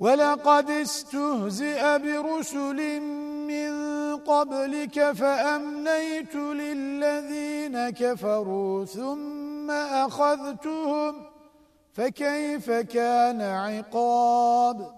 ولقد استهزئ برسل من قبلك فأمنيت للذين كفروا ثم أخذتهم فكيف كان عقاب